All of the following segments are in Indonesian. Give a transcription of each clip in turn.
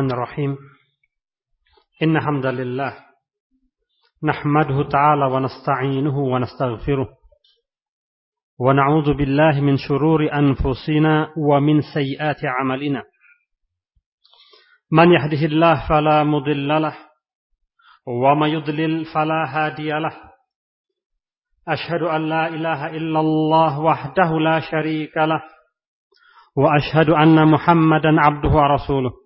الرحمن الرحيم. إن حمد لله نحمده تعالى ونستعينه ونستغفره ونعوذ بالله من شرور أنفسنا ومن سيئات عملنا. من يهده الله فلا مضل له وما يضلل فلا هادي له. أشهد أن لا إله إلا الله وحده لا شريك له وأشهد أن محمدا عبده ورسوله.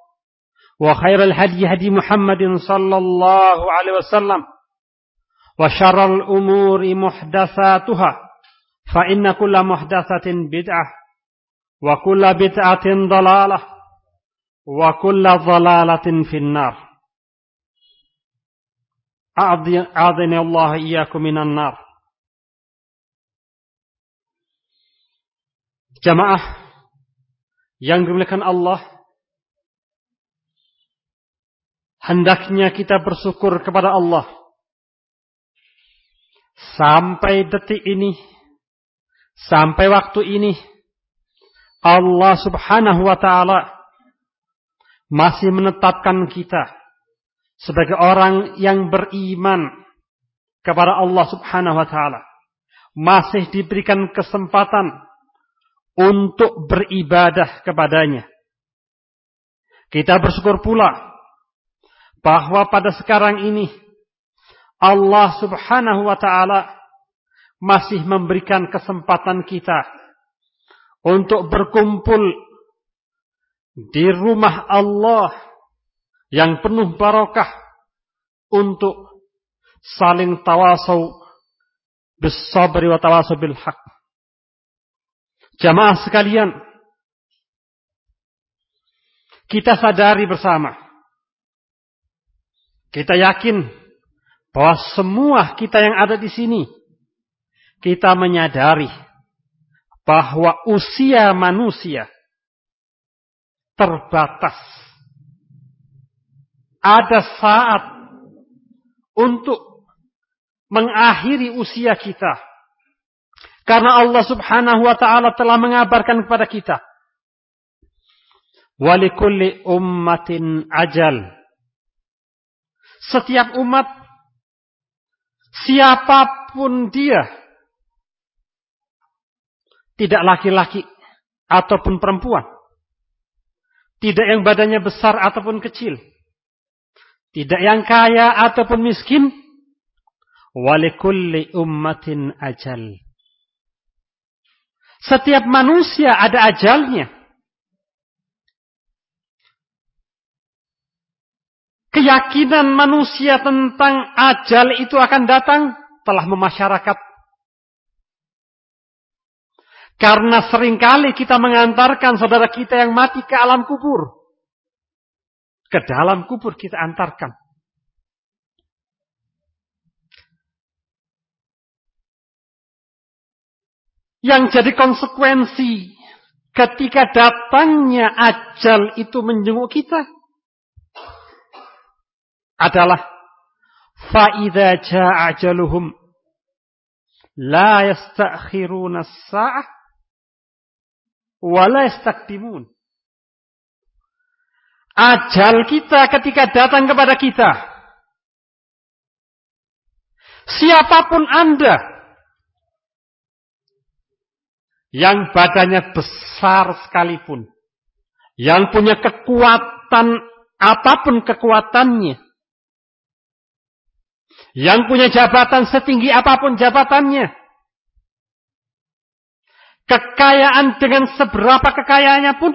وخير الهدي هدي محمد صلى الله عليه وسلم وشر الأمور محدثاتها فإن كل محدثة بدعة وكل بدعة ضلالة وكل ضلالة في النار. أعظني الله إياكم من النار. Jamaah yang dimuliakan Allah hendaknya kita bersyukur kepada Allah. Sampai detik ini, sampai waktu ini, Allah subhanahu wa ta'ala masih menetapkan kita sebagai orang yang beriman kepada Allah subhanahu wa ta'ala. Masih diberikan kesempatan untuk beribadah kepadanya. Kita bersyukur pula bahwa pada sekarang ini Allah Subhanahu wa taala masih memberikan kesempatan kita untuk berkumpul di rumah Allah yang penuh barokah untuk saling tawasau bisabri wa tawasau bil haq. Jamaah sekalian, kita sadari bersama kita yakin bahwa semua kita yang ada di sini, kita menyadari bahwa usia manusia terbatas. Ada saat untuk mengakhiri usia kita. Karena Allah subhanahu wa ta'ala telah mengabarkan kepada kita. Walikulli ummatin ajal setiap umat, siapa pun dia, tidak laki-laki ataupun perempuan, tidak yang badannya besar ataupun kecil, tidak yang kaya ataupun miskin, walikulli ummatin ajal. Setiap manusia ada ajalnya. Keyakinan manusia tentang ajal itu akan datang telah memasyarakat. Karena sering kali kita mengantarkan saudara kita yang mati ke alam kubur. Ke dalam kubur kita antarkan. Yang jadi konsekuensi ketika datangnya ajal itu menjenguk kita adalah faida jaa la yastakhiruna as-sa'ah wa la yastaqdimun. Ajal kita ketika datang kepada kita. Siapa pun Anda yang badannya besar sekalipun, yang punya kekuatan apa pun kekuatannya, yang punya jabatan setinggi apa pun jabatannya, kekayaan dengan seberapa kekayaannya pun,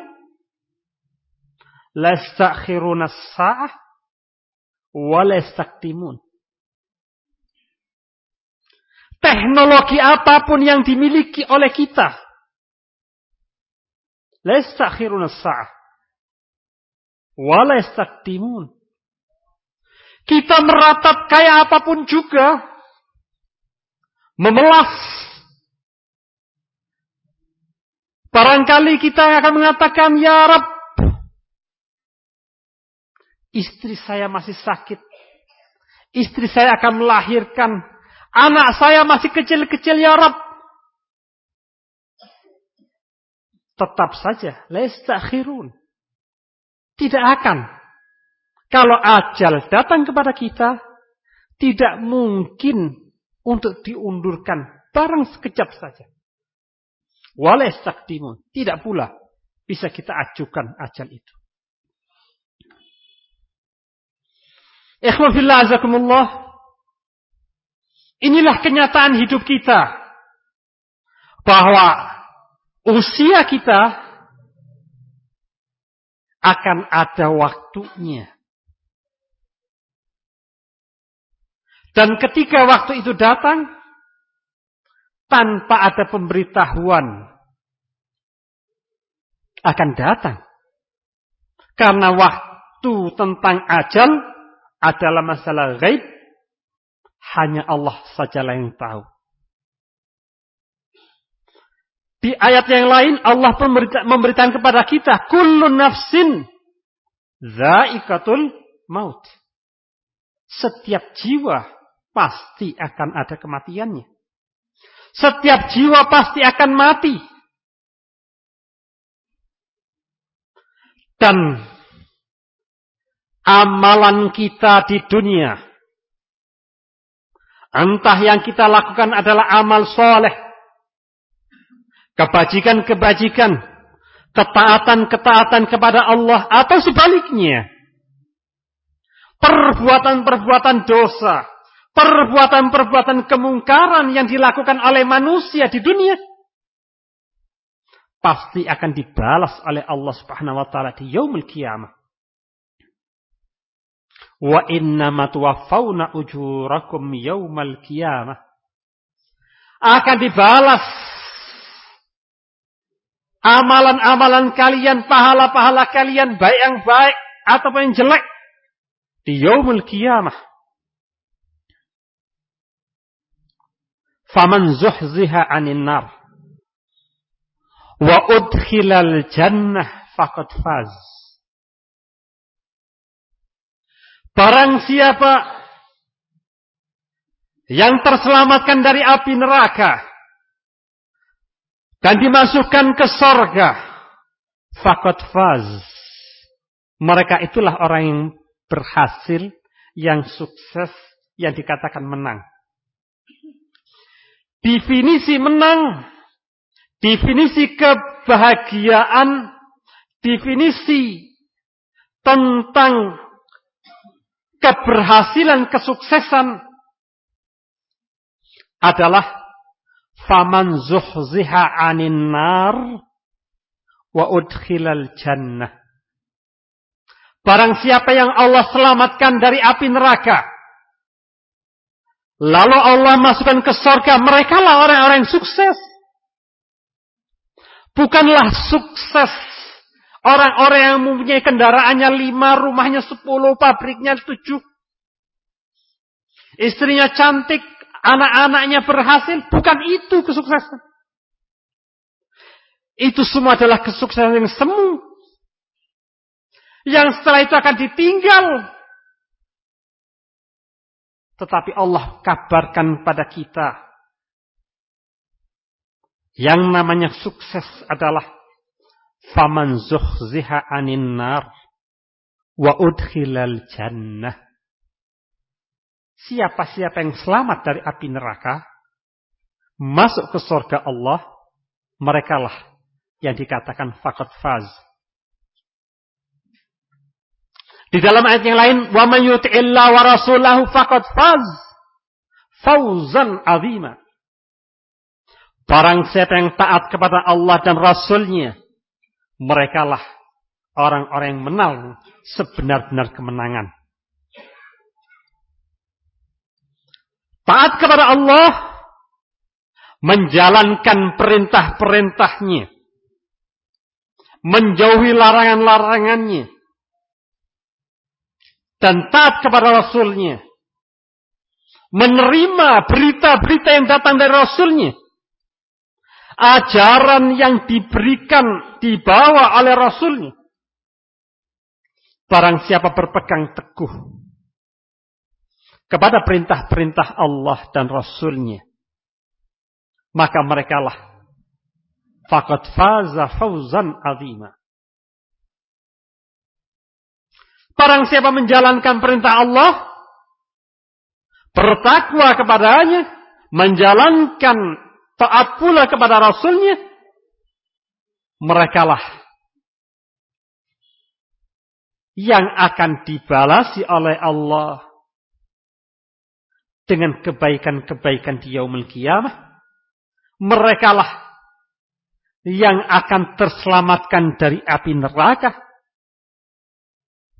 lastakhiruna sa'ah wa lastaktimun. Teknologi apa pun yang dimiliki oleh kita, lastakhiruna sa'ah wa lastaktimun. Kita meratap kayak apa pun juga. Memelas. Barangkali kita akan mengatakan, Ya Rab, istri saya masih sakit. Istri saya akan melahirkan. Anak saya masih kecil-kecil, Ya Rab. Tetap saja, lestakhirun. Tidak akan kalau ajal datang kepada kita, tidak mungkin untuk diundurkan barang sekejap saja. Walai saktimun. Tidak pula bisa kita ajukan ajal itu. Ikhwafillah azakumullah. Inilah kenyataan hidup kita. Bahwa usia kita akan ada waktunya. Dan ketika waktu itu datang, tanpa ada pemberitahuan, akan datang. Karena waktu tentang ajal adalah masalah gaib, hanya Allah sajalah yang tahu. Di ayat yang lain Allah pun memberitakan kepada kita, kullu nafsin zaikatul maut. Setiap jiwa pasti akan ada kematiannya. Setiap jiwa pasti akan mati. Dan amalan kita di dunia, entah yang kita lakukan adalah amal soleh, kebajikan-kebajikan, ketaatan-ketaatan kepada Allah, atau sebaliknya, perbuatan-perbuatan dosa, perbuatan-perbuatan kemungkaran yang dilakukan oleh manusia di dunia pasti akan dibalas oleh Allah Subhanahu wa taala di yaumul kiamah. Wa innama tuwaffawna ujurakum yaumal kiamah. Akan dibalas amalan-amalan kalian, pahala-pahala kalian, baik yang baik ataupun yang jelek di yaumul kiamah. Faman zuhziha anin nar wa udkhilal jannah faqad faz Barang siapa yang terselamatkan dari api neraka dan dimasukkan ke sorga, fakot faz. Mereka itulah orang yang berhasil, yang sukses, yang dikatakan menang. Definisi menang, definisi kebahagiaan, definisi tentang keberhasilan, kesuksesan adalah faman zuhziha anin nar wa udkhilal jannah. Barang siapa yang Allah selamatkan dari api neraka Lalu Allah masukkan ke surga. Mereka lah orang-orang yang sukses. Bukanlah sukses orang-orang yang mempunyai kendaraannya lima, rumahnya sepuluh, pabriknya tujuh. Istrinya cantik, anak-anaknya berhasil. Bukan itu kesuksesan. Itu semua adalah kesuksesan yang semu. Yang setelah itu akan ditinggal tetapi Allah kabarkan pada kita. Yang namanya sukses adalah faman zuhziha anin nar wa udkhilal jannah. Siapa-siapa yang selamat dari api neraka, masuk ke surga Allah, merekalah yang dikatakan fakat faz. Di dalam ayat yang lain, wa man yuti'illah wa rasulahu faqad faz fauzan azima. Barang siapa yang taat kepada Allah dan Rasulnya, merekalah orang-orang yang menang sebenar-benar kemenangan. Taat kepada Allah, menjalankan perintah-perintahnya, menjauhi larangan-larangannya, dan taat kepada Rasulnya, menerima berita-berita yang datang dari Rasulnya, ajaran yang diberikan, dibawa oleh Rasulnya. Barang siapa berpegang teguh kepada perintah-perintah Allah dan Rasulnya, maka mereka lah fakat faza fauzan azima. Barang siapa menjalankan perintah Allah, bertakwa kepadanya, menjalankan taat pula kepada Rasulnya, merekalah yang akan dibalasi oleh Allah dengan kebaikan-kebaikan di yaumul kiamah. Merekalah yang akan terselamatkan dari api neraka.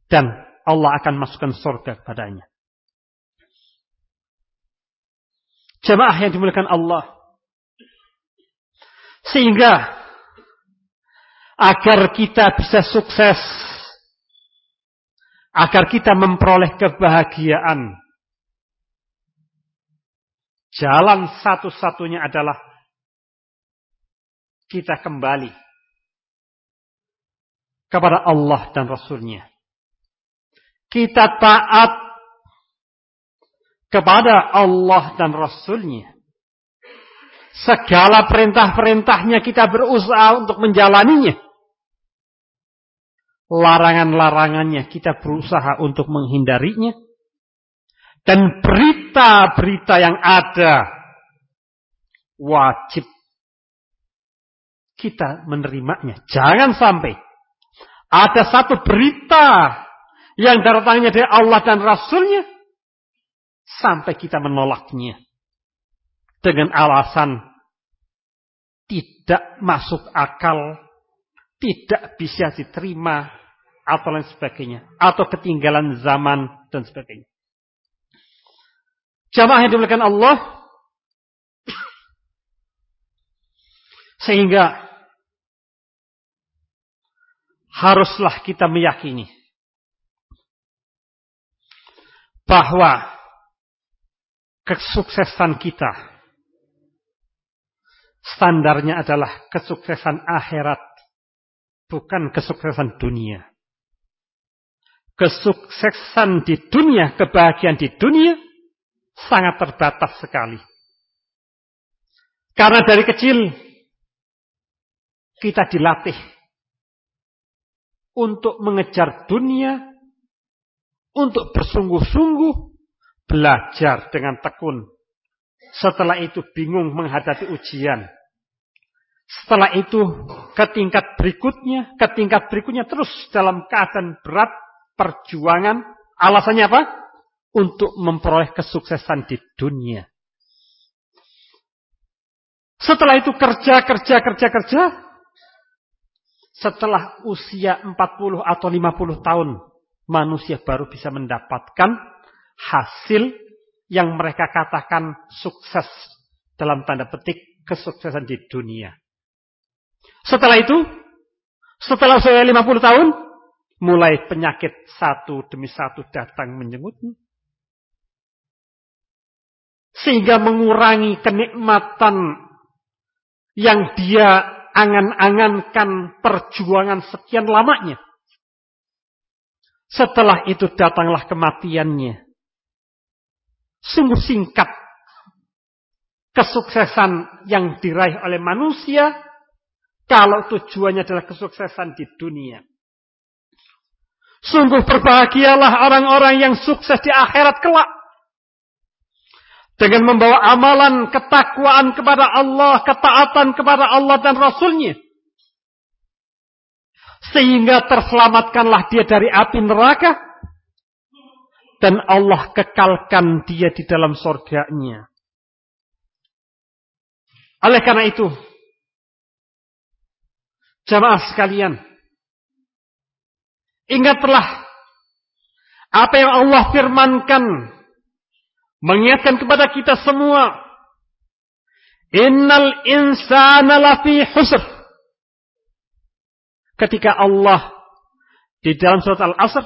Dan Allah akan masukkan surga kepadanya. Jemaah yang dimuliakan Allah. Sehingga agar kita bisa sukses, agar kita memperoleh kebahagiaan, jalan satu-satunya adalah kita kembali kepada Allah dan Rasulnya. Kita taat kepada Allah dan Rasulnya. Segala perintah-perintahnya kita berusaha untuk menjalaninya. Larangan-larangannya kita berusaha untuk menghindarinya. Dan berita-berita yang ada wajib kita menerimanya. Jangan sampai ada satu berita yang datangnya dari Allah dan Rasulnya sampai kita menolaknya dengan alasan tidak masuk akal, tidak bisa diterima, atau lain sebagainya. Atau ketinggalan zaman dan sebagainya. Jamaah yang dimuliakan Allah. Sehingga haruslah kita meyakini bahwa kesuksesan kita Standarnya adalah kesuksesan akhirat, bukan kesuksesan dunia. Kesuksesan di dunia, kebahagiaan di dunia, sangat terbatas sekali. Karena dari kecil, kita dilatih untuk mengejar dunia, untuk bersungguh-sungguh, belajar dengan tekun. Setelah itu bingung menghadapi ujian. Setelah itu ke tingkat berikutnya, ke tingkat berikutnya terus dalam keadaan berat perjuangan. Alasannya apa? Untuk memperoleh kesuksesan di dunia. Setelah itu kerja, kerja, kerja, kerja. Setelah usia 40 atau 50 tahun, manusia baru bisa mendapatkan hasil yang mereka katakan sukses dalam tanda petik kesuksesan di dunia. Setelah itu, setelah saya 50 tahun, mulai penyakit satu demi satu datang menjengutnya. Sehingga mengurangi kenikmatan yang dia angan-angankan perjuangan sekian lamanya. Setelah itu datanglah kematiannya. Sungguh singkat kesuksesan yang diraih oleh manusia kalau tujuannya adalah kesuksesan di dunia. Sungguh berbahagialah orang-orang yang sukses di akhirat kelak. Dengan membawa amalan ketakwaan kepada Allah, ketaatan kepada Allah dan Rasulnya. Sehingga terselamatkanlah dia dari api neraka. dan Allah kekalkan dia di dalam surganya. Oleh karena itu, jamaah sekalian, ingatlah apa yang Allah firmankan mengingatkan kepada kita semua innal insana lafi husr ketika Allah di dalam surat Al-Asr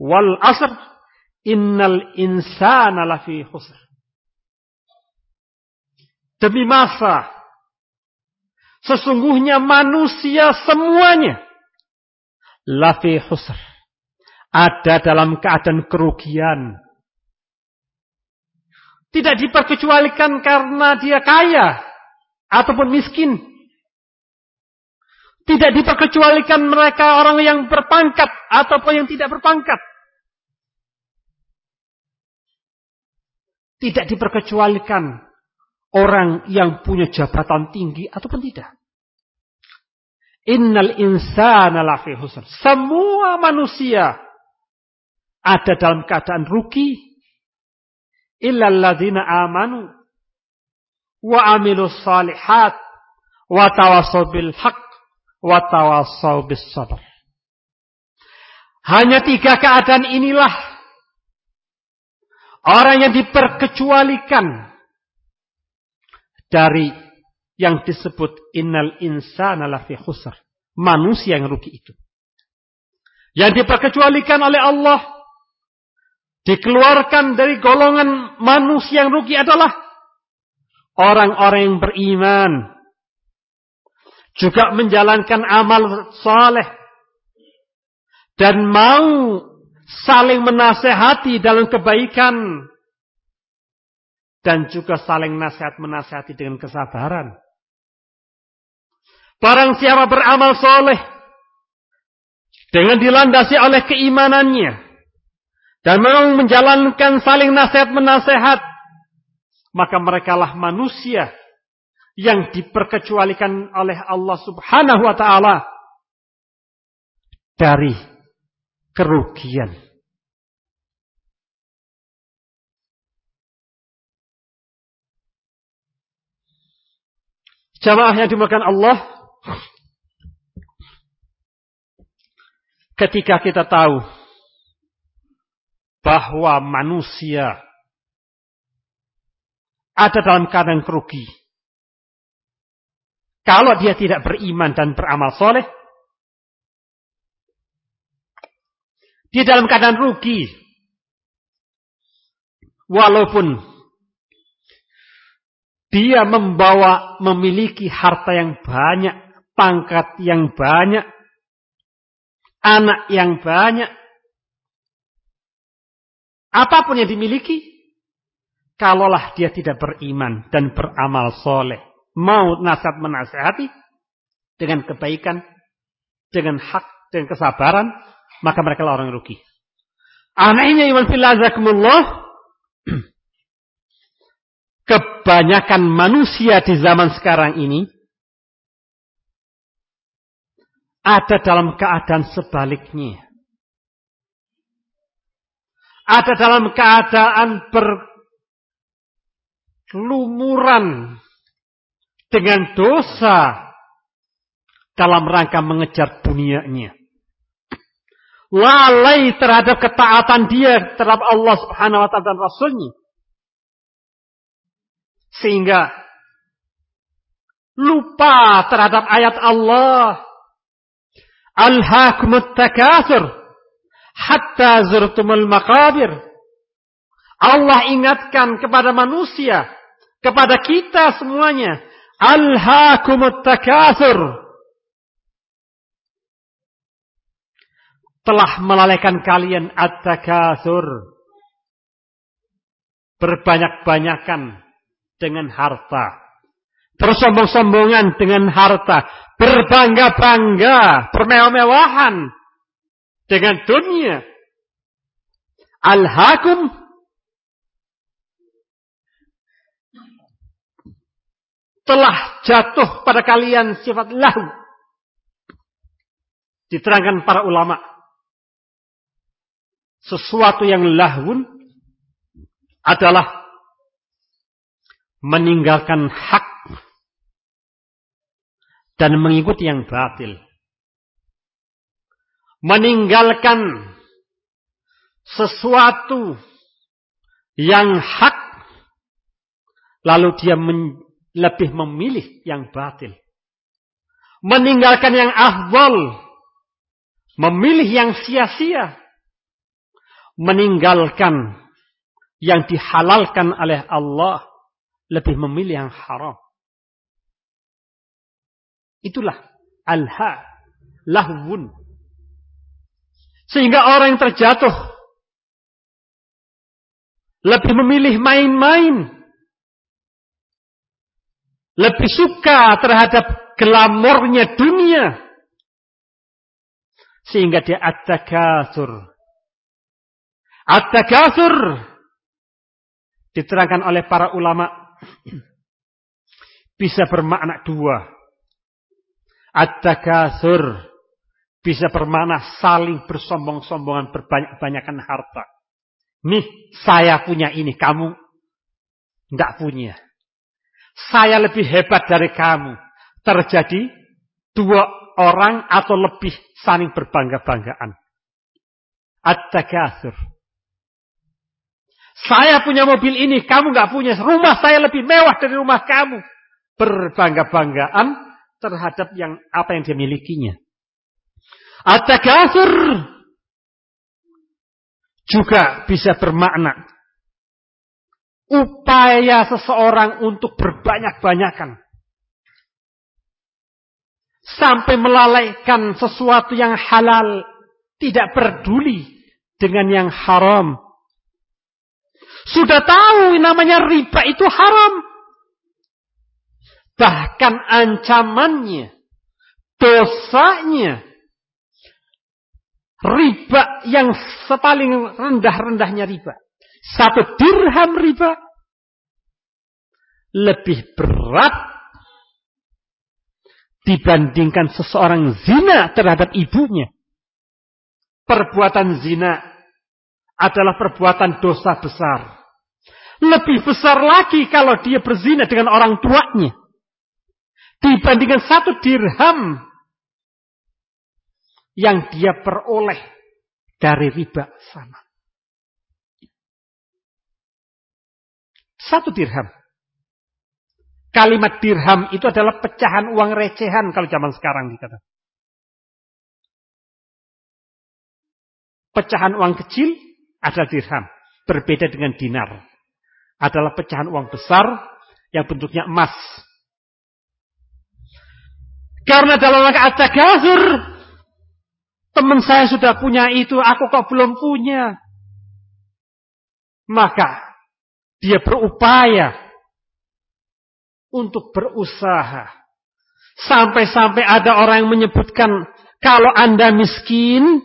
wal asr innal insana lafi husr demi masa sesungguhnya manusia semuanya lafi husr ada dalam keadaan kerugian. Tidak diperkecualikan karena dia kaya ataupun miskin. Tidak diperkecualikan mereka orang yang berpangkat ataupun yang tidak berpangkat. Tidak diperkecualikan orang yang punya jabatan tinggi ataupun tidak. Innal insana lafi husn. Semua manusia ada dalam keadaan rugi illalladzina amanu wa amilus salihat wa tawasaw bil haq wa tawasaw bis. Hanya tiga keadaan inilah orang yang diperkecualikan dari yang disebut innal insana lafi khusr. Manusia yang rugi itu. Yang diperkecualikan oleh Allah dikeluarkan dari golongan manusia yang rugi adalah orang-orang yang beriman. Juga menjalankan amal saleh dan mau saling menasehati dalam kebaikan dan juga saling nasihat menasehati dengan kesabaran. Barang siapa beramal soleh dengan dilandasi oleh keimanannya, dan memang menjalankan saling nasihat menasehat, maka mereka lah manusia yang diperkecualikan oleh Allah Subhanahu wa taala dari kerugian. Jamaah yang dimakan Allah, ketika kita tahu bahwa manusia ada dalam keadaan kerugi. Kalau dia tidak beriman dan beramal soleh, dia dalam keadaan rugi. Walaupun dia membawa memiliki harta yang banyak, pangkat yang banyak, anak yang banyak, Apa pun yang dimiliki, kalaulah dia tidak beriman dan beramal soleh, mau nasihat menasehati dengan kebaikan, dengan hak, dengan kesabaran, maka mereka lah orang rugi. Anehnya iman filazakumullah, kebanyakan manusia di zaman sekarang ini ada dalam keadaan sebaliknya ada dalam keadaan berlumuran dengan dosa dalam rangka mengejar dunianya. Lalai terhadap ketaatan dia terhadap Allah Subhanahu wa taala dan Rasulnya. Sehingga lupa terhadap ayat Allah. Alhaakumut takatsur hatta zurtumul makabir. Allah ingatkan kepada manusia, kepada kita semuanya, alhaakumut takatsur. Telah melalaikan kalian at-takatsur. Berbanyak-banyakan dengan harta. Bersombong-sombongan dengan harta. Berbangga-bangga, bermewah-mewahan dengan dunia. Al-hakum telah jatuh pada kalian sifat lahu. Diterangkan para ulama. sesuatu yang lahun adalah meninggalkan hak dan mengikuti yang batil. Meninggalkan sesuatu yang hak lalu dia lebih memilih yang batil. Meninggalkan yang afdal, memilih yang sia-sia. Meninggalkan yang dihalalkan oleh Allah, lebih memilih yang haram. Itulah alha lahwun. Sehingga orang yang terjatuh lebih memilih main-main. Lebih suka terhadap glamornya dunia. Sehingga dia at-takatsur. At-takatsur diterangkan oleh para ulama bisa bermakna dua. At-takatsur bisa bermakna saling bersombong-sombongan berbanyak-banyakan harta. Nih, saya punya ini, kamu tidak punya. Saya lebih hebat dari kamu. Terjadi dua orang atau lebih saling berbangga-banggaan. At-takatsur. Saya punya mobil ini, kamu nggak punya. Rumah saya lebih mewah dari rumah kamu. Berbangga-banggaan terhadap yang apa yang dia milikinya. At-takatsur juga bisa bermakna upaya seseorang untuk berbanyak-banyakan sampai melalaikan sesuatu yang halal, tidak peduli dengan yang haram. Sudah tahu namanya riba itu haram. Bahkan ancamannya, dosanya, riba yang sepaling rendah-rendahnya riba. Satu dirham riba lebih berat dibandingkan seseorang zina terhadap ibunya. Perbuatan zina adalah perbuatan dosa besar. Lebih besar lagi kalau dia berzina dengan orang tuanya dibandingkan satu dirham yang dia peroleh dari riba sana. Satu dirham. Kalimat dirham itu adalah pecahan uang recehan kalau zaman sekarang dikata. Pecahan uang kecil adalah dirham. Berbeda dengan dinar. Adalah pecahan uang besar yang bentuknya emas. Karena dalam rangka at-takatsur teman saya sudah punya itu, aku kok belum punya. Maka dia berupaya untuk berusaha. Sampai-sampai ada orang yang menyebutkan kalau Anda miskin,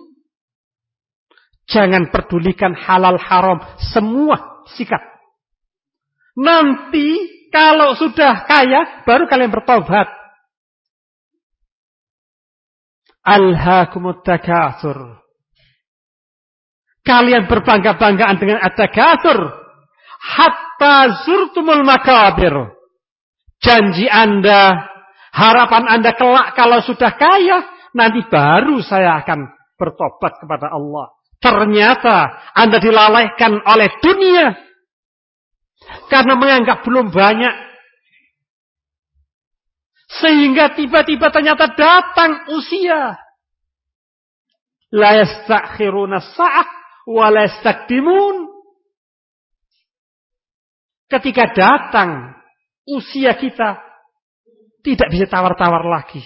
jangan pedulikan halal haram, semua sikat. Nanti kalau sudah kaya, baru kalian bertobat. Alhaakumut takatsur. Kalian berbangga-banggaan dengan at-takatsur hatta zurtumul makabir. Janji Anda, harapan Anda kelak kalau sudah kaya, nanti baru saya akan bertobat kepada Allah. Ternyata Anda dilalaikan oleh dunia karena menganggap belum banyak sehingga tiba-tiba ternyata datang usia. La yastakhiruna sa'ah wa la yastakdimun. Ketika datang usia kita tidak bisa tawar-tawar lagi.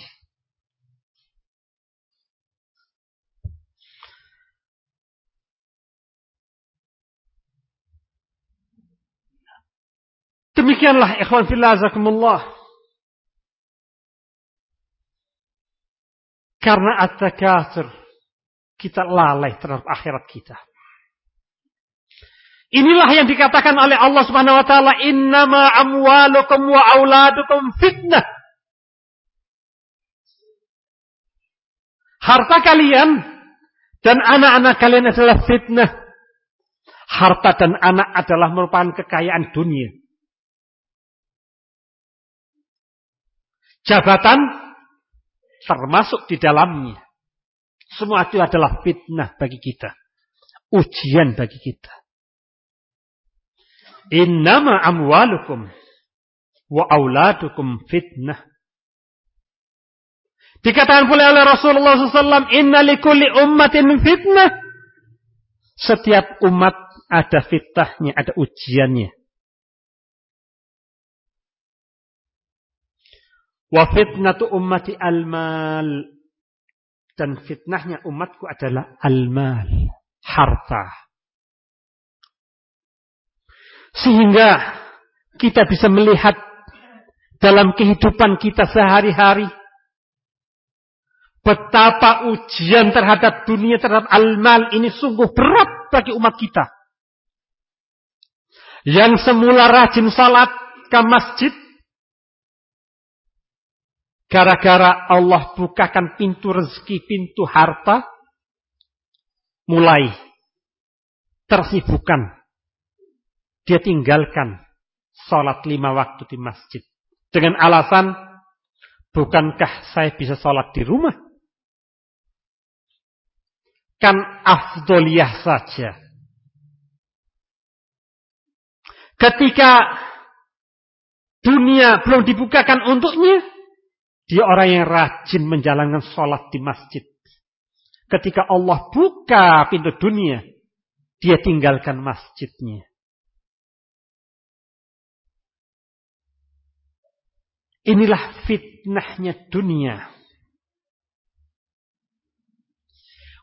Demikianlah ikhwan fillah azakumullah. Karena at-takatsur kita lalai terhadap akhirat kita. Inilah yang dikatakan oleh Allah Subhanahu wa taala, "Innama amwalukum wa auladukum fitnah." Harta kalian dan anak-anak kalian adalah fitnah. Harta dan anak adalah merupakan kekayaan dunia. Jabatan termasuk di dalamnya. Semua itu adalah fitnah bagi kita. Ujian bagi kita. Innama amwalukum wa auladukum fitnah. Dikatakan pula oleh Rasulullah SAW, Inna likulli ummatin fitnah. Setiap umat ada fitnahnya, ada ujiannya. Wa fitnatu ummati al-mal. Dan fitnahnya umatku adalah al-mal. Harta. Sehingga kita bisa melihat dalam kehidupan kita sehari-hari. Betapa ujian terhadap dunia, terhadap al-mal ini sungguh berat bagi umat kita. Yang semula rajin salat ke masjid, Gara-gara Allah bukakan pintu rezeki, pintu harta, mulai tersibukan. Dia tinggalkan sholat lima waktu di masjid. Dengan alasan, bukankah saya bisa sholat di rumah? Kan afdoliyah saja. Ketika dunia belum dibukakan untuknya, dia orang yang rajin menjalankan sholat di masjid. Ketika Allah buka pintu dunia, dia tinggalkan masjidnya. Inilah fitnahnya dunia.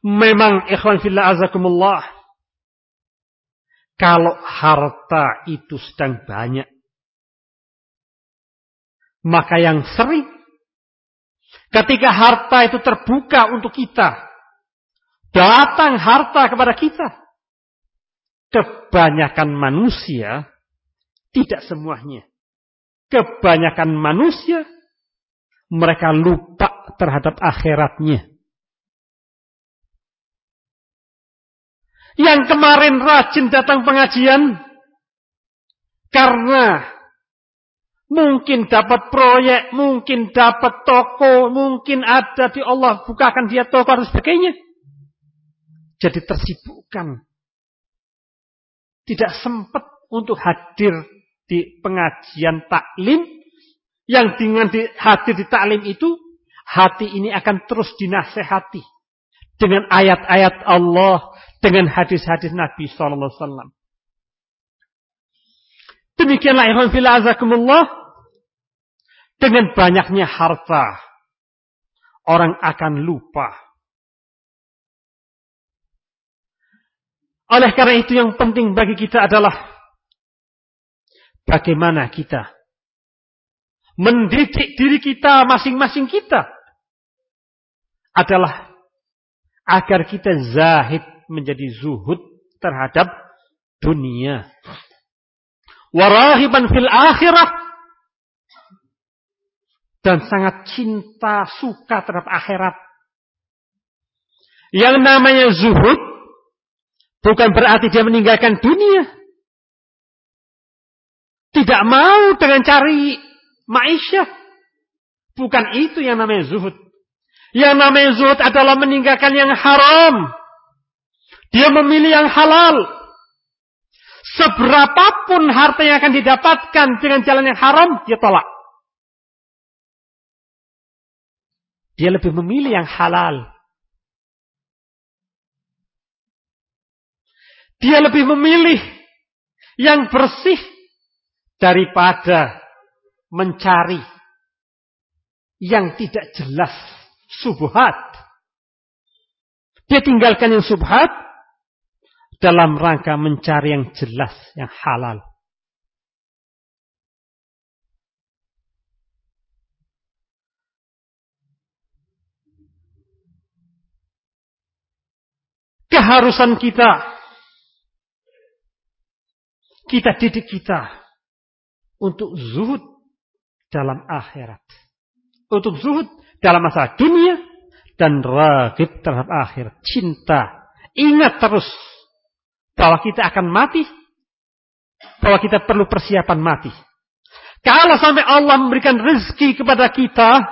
Memang ikhwan fillah azakumullah. Kalau harta itu sedang banyak. Maka yang sering Ketika harta itu terbuka untuk kita, datang harta kepada kita. Kebanyakan manusia, tidak semuanya. Kebanyakan manusia, mereka lupa terhadap akhiratnya. Yang kemarin rajin datang pengajian, karena Mungkin dapat proyek, mungkin dapat toko, mungkin ada di Allah bukakan dia toko dan sebagainya. Jadi tersibukkan. Tidak sempat untuk hadir di pengajian taklim. Yang dengan di, hadir di taklim itu, hati ini akan terus dinasehati. Dengan ayat-ayat Allah, dengan hadis-hadis Nabi SAW. Demikianlah ikhwan fil azakumullah. Dengan banyaknya harta. Orang akan lupa. Oleh karena itu yang penting bagi kita adalah. Bagaimana kita. Mendidik diri kita masing-masing kita. Adalah. Agar kita zahid menjadi zuhud terhadap dunia warahiban fil akhirah dan sangat cinta suka terhadap akhirat. Yang namanya zuhud bukan berarti dia meninggalkan dunia. Tidak mau dengan cari maisha. Bukan itu yang namanya zuhud. Yang namanya zuhud adalah meninggalkan yang haram. Dia memilih yang halal. Seberapapun harta yang akan didapatkan dengan jalan yang haram, dia tolak. Dia lebih memilih yang halal. Dia lebih memilih yang bersih daripada mencari yang tidak jelas subhat. Dia tinggalkan yang subhat, dalam rangka mencari yang jelas, yang halal. Keharusan kita, kita didik kita untuk zuhud dalam akhirat. Untuk zuhud dalam masa dunia dan ragib terhadap akhir. Cinta. Ingat terus bahwa kita akan mati, bahwa kita perlu persiapan mati. Kalau sampai Allah memberikan rezeki kepada kita,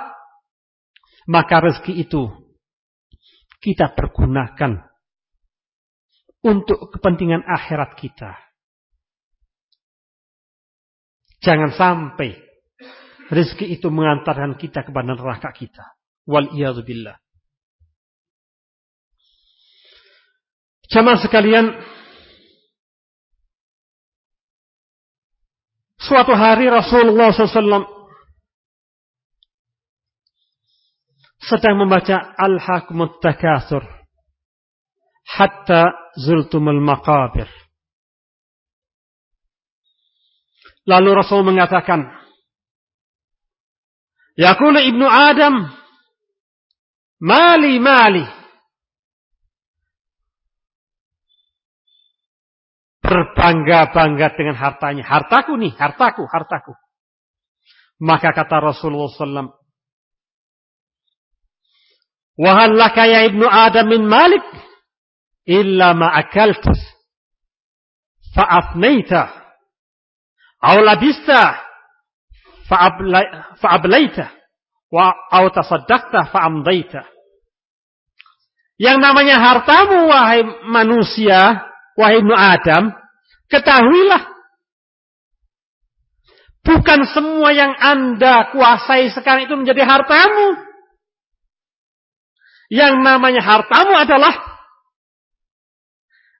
maka rezeki itu kita pergunakan untuk kepentingan akhirat kita. Jangan sampai rezeki itu mengantarkan kita kepada neraka kita. Wal billah. Jamaah sekalian, suatu hari Rasulullah SAW sedang membaca Al-Hakumut Takathur hatta zultumul maqabir. Lalu Rasul mengatakan, Yaqulu ibnu Adam, mali mali. Berbangga-bangga dengan hartanya. Hartaku nih, hartaku, hartaku. Maka kata Rasulullah SAW, Wahal laka ya ibnu Adam min malik, illa ma akaltus, Au labista fa'ablaita wa au tasaddaqta fa'amdaita. Yang namanya hartamu wahai manusia, wahai ibnu Adam, ketahuilah bukan semua yang Anda kuasai sekarang itu menjadi hartamu. Yang namanya hartamu adalah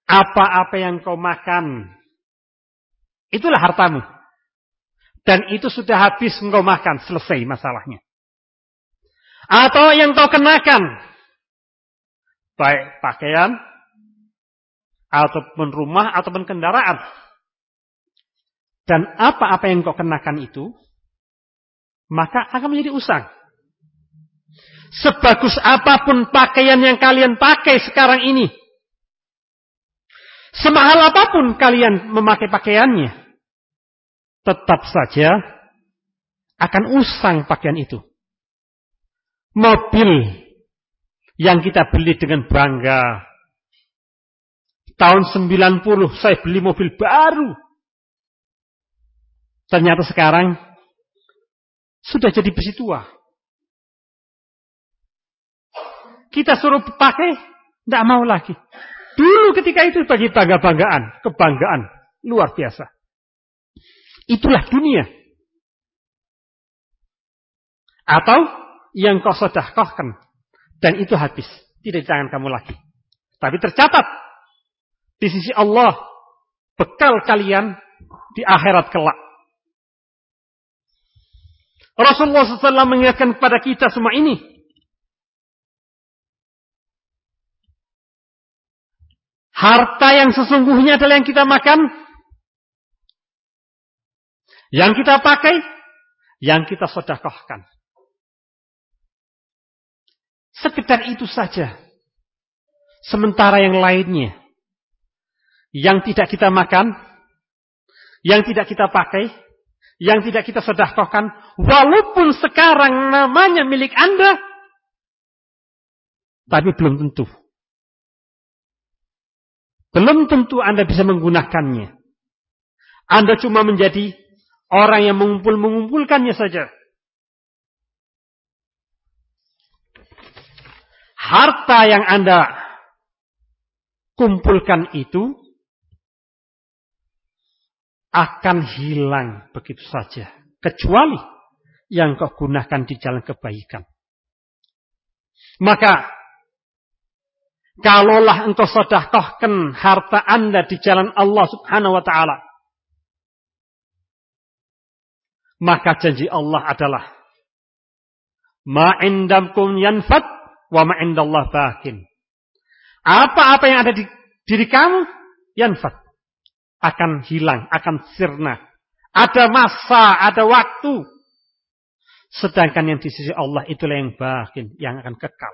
apa-apa yang kau makan. Itulah hartamu dan itu sudah habis engkau makan, selesai masalahnya. Atau yang kau kenakan, baik pakaian, ataupun rumah, ataupun kendaraan. Dan apa-apa yang kau kenakan itu, maka akan menjadi usang. Sebagus apa pun pakaian yang kalian pakai sekarang ini, semahal apa pun kalian memakai pakaiannya, tetap saja akan usang pakaian itu. Mobil yang kita beli dengan bangga. Tahun 90 saya beli mobil baru. Ternyata sekarang sudah jadi besi tua. Kita suruh pakai, tidak mau lagi. Dulu ketika itu bagi bangga-banggaan, kebanggaan luar biasa. Itulah dunia. Atau yang kau sedekahkan dan itu habis, tidak di tangan kamu lagi. Tapi tercatat di sisi Allah bekal kalian di akhirat kelak. Rasulullah SAW mengingatkan kepada kita semua ini. Harta yang sesungguhnya adalah yang kita makan, yang kita pakai, yang kita sedekahkan. Sekedar itu saja. Sementara yang lainnya, yang tidak kita makan, yang tidak kita pakai, yang tidak kita sedekahkan, walaupun sekarang namanya milik Anda, tapi belum tentu. Belum tentu Anda bisa menggunakannya. Anda cuma menjadi Orang yang mengumpul-mengumpulkannya saja. Harta yang Anda kumpulkan itu akan hilang begitu saja. Kecuali yang kau gunakan di jalan kebaikan. Maka, kalaulah engkau sedekahkan harta anda di jalan Allah subhanahu wa ta'ala. Maka janji Allah adalah ma'indamkum yanfat wa ma'indallah bakin. Apa-apa yang ada di diri kamu yanfat akan hilang, akan sirna. Ada masa, ada waktu. Sedangkan yang di sisi Allah itulah yang bakin, yang akan kekal.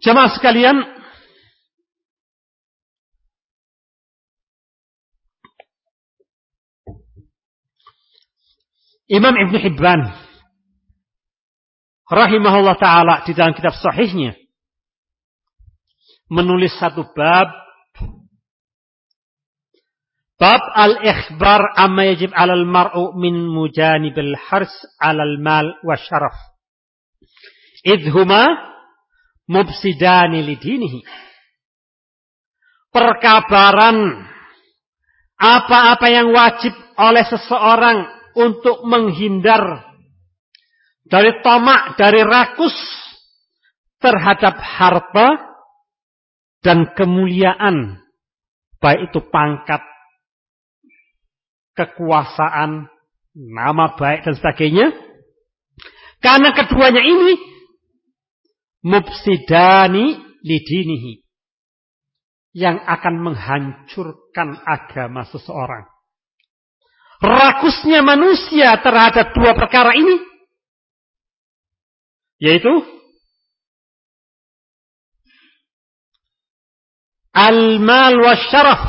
Jemaah sekalian, Imam Ibn Hibban rahimahullah taala di dalam kitab sahihnya menulis satu bab. Bab al-ikhbar amma yajib 'alal mar'u min mujanibil hars 'alal mal wa syaraf. Idhuma mubsidani lidinihi perkabaran apa-apa yang wajib oleh seseorang untuk menghindar dari tomak, dari rakus terhadap harta dan kemuliaan, baik itu pangkat, kekuasaan, nama baik dan sebagainya. Karena keduanya ini mufsidani lidinihi yang akan menghancurkan agama seseorang. Rakusnya manusia terhadap dua perkara ini yaitu Al-mal wa syaraf.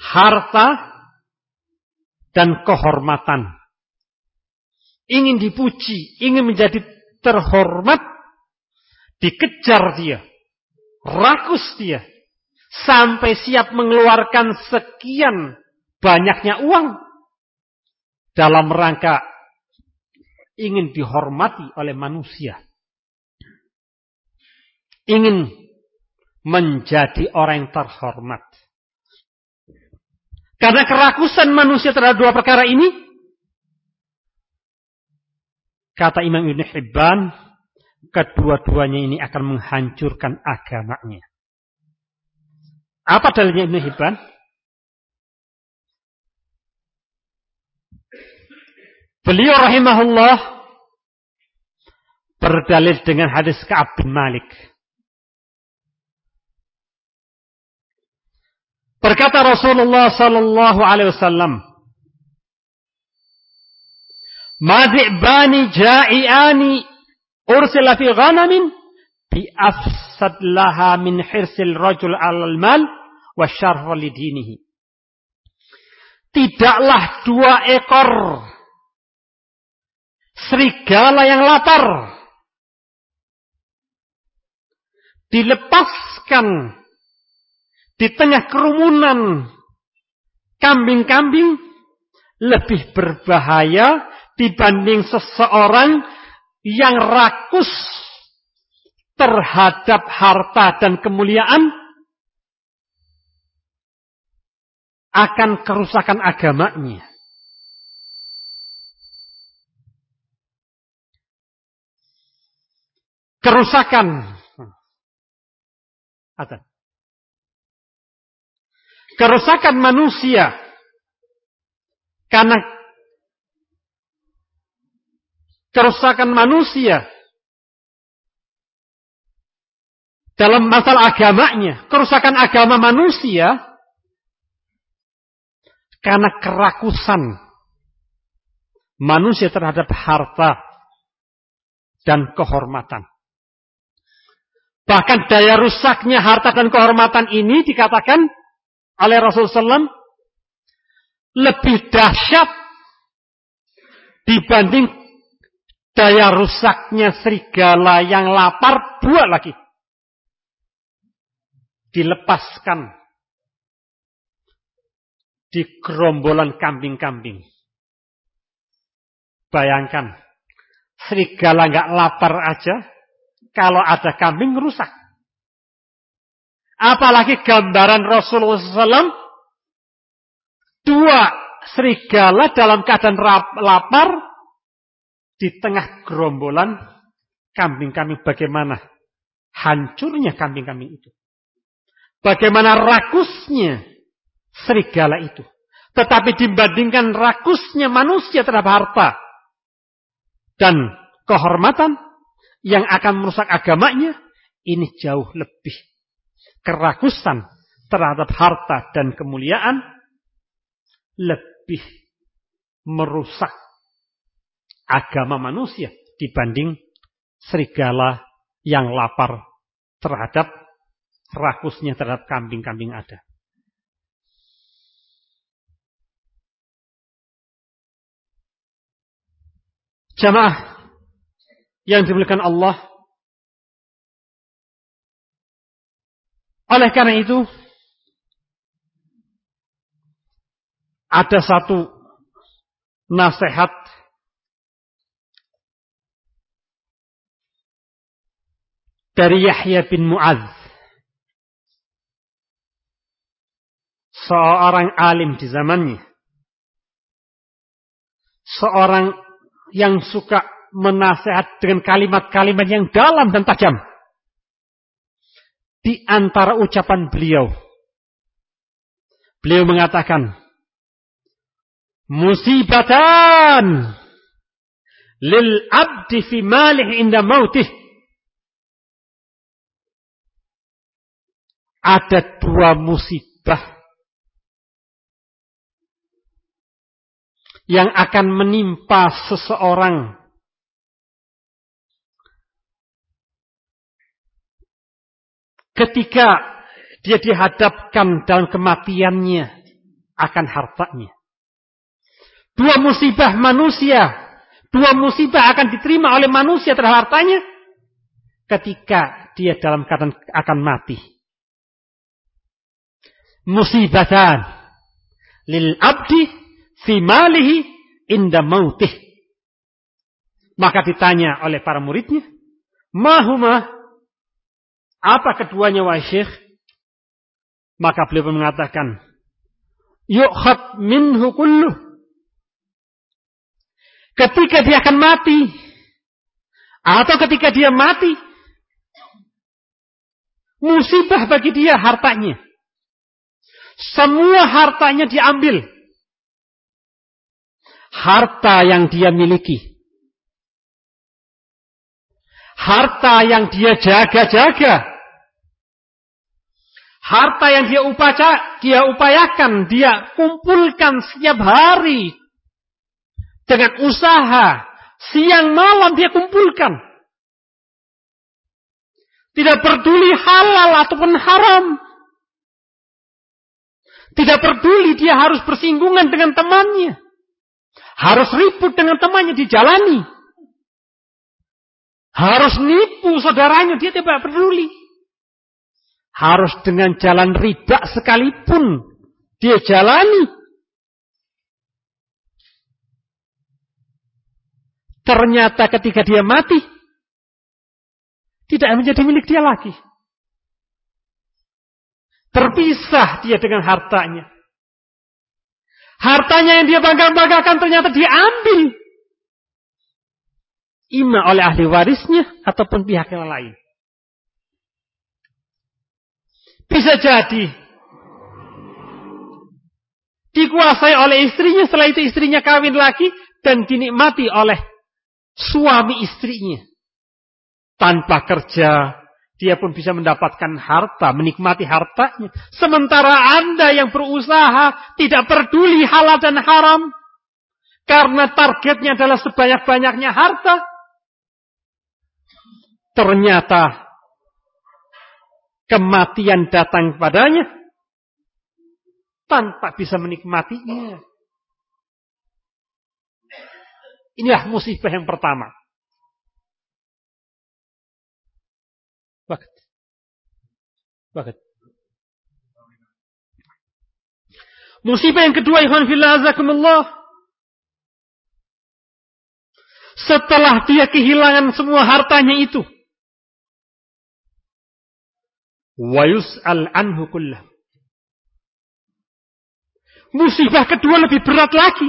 Harta dan kehormatan. Ingin dipuji, ingin menjadi terhormat, dikejar dia. Rakus dia. Sampai siap mengeluarkan sekian banyaknya uang. Dalam rangka ingin dihormati oleh manusia. Ingin menjadi orang yang terhormat. Karena kerakusan manusia terhadap dua perkara ini, kata Imam Ibn Hibban, kedua-duanya ini akan menghancurkan agamanya. Apa dalilnya Ibn Hibban? Beliau rahimahullah berdalil dengan hadis Ka'ab bin Malik. Berkata Rasulullah sallallahu alaihi wasallam, "Madhibani ja'iani ursila fi ghanamin bi afsad laha min hirsil rajul 'alal mal wa syarra lidinihi." Tidaklah dua ekor serigala yang lapar. Dilepaskan. Di tengah kerumunan. Kambing-kambing lebih berbahaya dibanding seseorang yang rakus terhadap harta dan kemuliaan. Akan kerusakan agamanya. Kerusakan. Ada kerusakan manusia karena kerusakan manusia dalam masalah agamanya, kerusakan agama manusia karena kerakusan manusia terhadap harta dan kehormatan. Bahkan daya rusaknya harta dan kehormatan ini dikatakan oleh Rasulullah SAW lebih dahsyat dibanding daya rusaknya serigala yang lapar dua lagi. Dilepaskan di gerombolan kambing-kambing. Bayangkan, serigala nggak lapar aja, kalau ada kambing rusak. Apalagi gambaran Rasulullah SAW. Dua serigala dalam keadaan lapar. Di tengah gerombolan kambing-kambing bagaimana hancurnya kambing-kambing itu. Bagaimana rakusnya serigala itu. Tetapi dibandingkan rakusnya manusia terhadap harta dan kehormatan yang akan merusak agamanya, ini jauh lebih kerakusan terhadap harta dan kemuliaan lebih merusak agama manusia dibanding serigala yang lapar terhadap rakusnya terhadap kambing-kambing ada. Jamaah yang dimuliakan Allah Oleh karena itu, ada satu nasihat dari Yahya bin Mu'adz. Seorang alim di zamannya. Seorang yang suka menasehat dengan kalimat-kalimat yang dalam dan tajam. Di antara ucapan beliau. Beliau mengatakan, Musibatan lil abdi fi malih inda mautih ada dua musibah yang akan menimpa seseorang ketika dia dihadapkan dalam kematiannya akan hartanya. Dua musibah manusia, dua musibah akan diterima oleh manusia terhadap hartanya ketika dia dalam keadaan akan mati musibatan lil abdi fi malihi inda mautih. Maka ditanya oleh para muridnya, mahuma apa keduanya wahai syekh? Maka beliau mengatakan, yukhad minhu kulluh. Ketika dia akan mati, atau ketika dia mati, musibah bagi dia hartanya. Semua hartanya diambil. Harta yang dia miliki. Harta yang dia jaga-jaga. Harta yang dia upaca, dia upayakan, dia kumpulkan setiap hari. Dengan usaha. Siang malam dia kumpulkan. Tidak peduli halal ataupun haram. Tidak peduli dia harus bersinggungan dengan temannya. Harus ribut dengan temannya dijalani. Harus nipu saudaranya, dia tidak peduli. Harus dengan jalan riba sekalipun dia jalani. Ternyata ketika dia mati, tidak menjadi milik dia lagi. Terpisah dia dengan hartanya. Hartanya yang dia bangga-banggakan ternyata diambil. Ima oleh ahli warisnya ataupun pihak yang lain. Bisa jadi dikuasai oleh istrinya, setelah itu istrinya kawin lagi dan dinikmati oleh suami istrinya. Tanpa kerja, dia pun bisa mendapatkan harta, menikmati hartanya. Sementara Anda yang berusaha tidak peduli halal dan haram. Karena targetnya adalah sebanyak-banyaknya harta. Ternyata kematian datang kepadanya tanpa bisa menikmatinya. Inilah musibah yang pertama. Bakat. Musibah yang kedua, Ikhwan Fillah. Setelah dia kehilangan semua hartanya itu. Wayus al anhu kullah. Musibah kedua lebih berat lagi.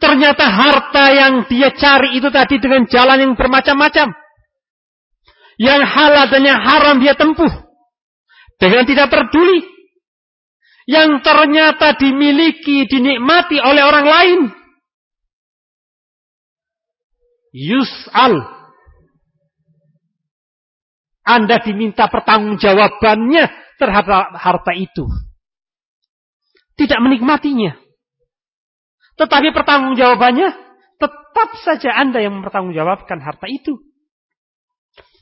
Ternyata harta yang dia cari itu tadi dengan jalan yang bermacam-macam. Yang halal dan yang haram dia tempuh. Dengan tidak peduli. Yang ternyata dimiliki, dinikmati oleh orang lain. Yus'al. Anda diminta pertanggungjawabannya terhadap harta itu. Tidak menikmatinya. Tetapi pertanggungjawabannya tetap saja Anda yang mempertanggungjawabkan harta itu.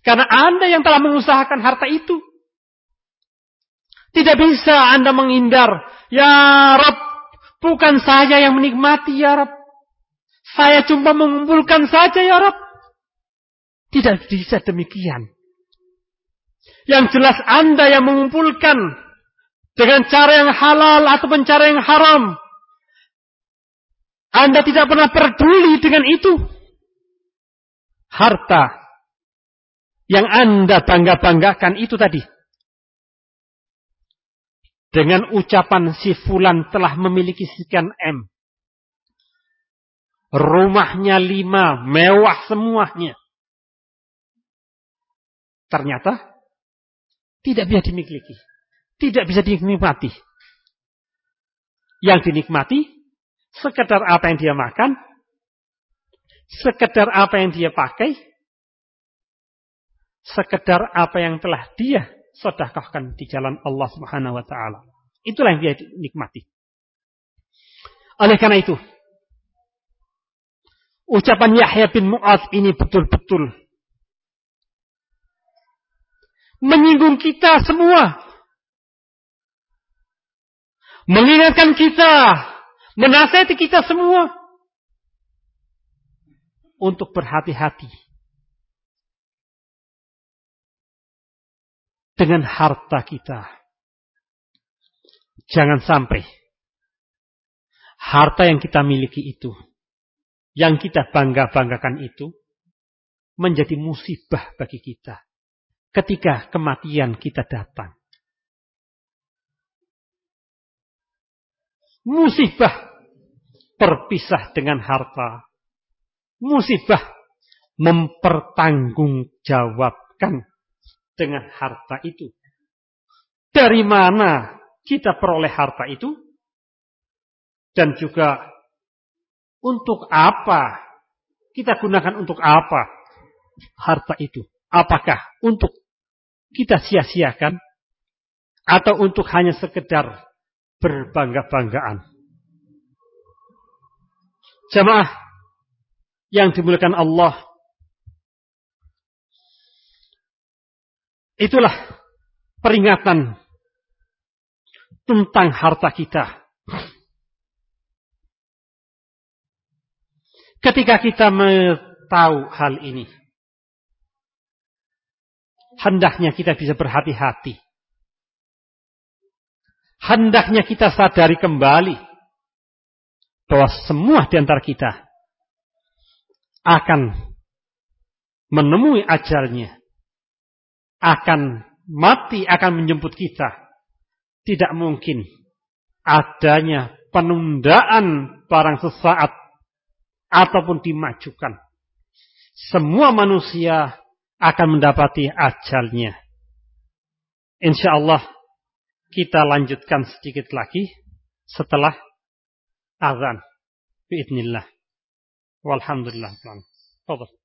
Karena Anda yang telah mengusahakan harta itu. Tidak bisa Anda menghindar. Ya Rab, bukan saya yang menikmati ya Rab. Saya cuma mengumpulkan saja ya Rab. Tidak bisa demikian. Yang jelas Anda yang mengumpulkan dengan cara yang halal ataupun cara yang haram. Anda tidak pernah peduli dengan itu. Harta yang Anda bangga-banggakan itu tadi. Dengan ucapan si fulan telah memiliki sekian M. Rumahnya lima, mewah semuanya. Ternyata tidak bisa dimiliki. Tidak bisa dinikmati. Yang dinikmati sekedar apa yang dia makan, sekedar apa yang dia pakai, sekedar apa yang telah dia sedekahkan di jalan Allah Subhanahu wa taala. Itulah yang dia nikmati. Oleh karena itu, ucapan Yahya bin Mu'adz ini betul-betul menyinggung kita semua. Mengingatkan kita, menasihati kita semua untuk berhati-hati dengan harta kita. Jangan sampai harta yang kita miliki itu, yang kita bangga-banggakan itu, menjadi musibah bagi kita ketika kematian kita datang. Musibah berpisah dengan harta. Musibah mempertanggungjawabkan dengan harta itu. Dari mana kita peroleh harta itu? Dan juga untuk apa kita gunakan untuk apa harta itu? Apakah untuk kita sia-siakan atau untuk hanya sekedar berbangga-banggaan? Jamaah yang dimuliakan Allah Itulah peringatan tentang harta kita. Ketika kita tahu hal ini, hendaknya kita bisa berhati-hati. Hendaknya kita sadari kembali bahwa semua di antara kita akan menemui ajalnya akan mati, akan menjemput kita. Tidak mungkin adanya penundaan barang sesaat ataupun dimajukan. Semua manusia akan mendapati ajalnya. Insya Allah kita lanjutkan sedikit lagi setelah azan. Biidnillah. Walhamdulillah. Tafadhol.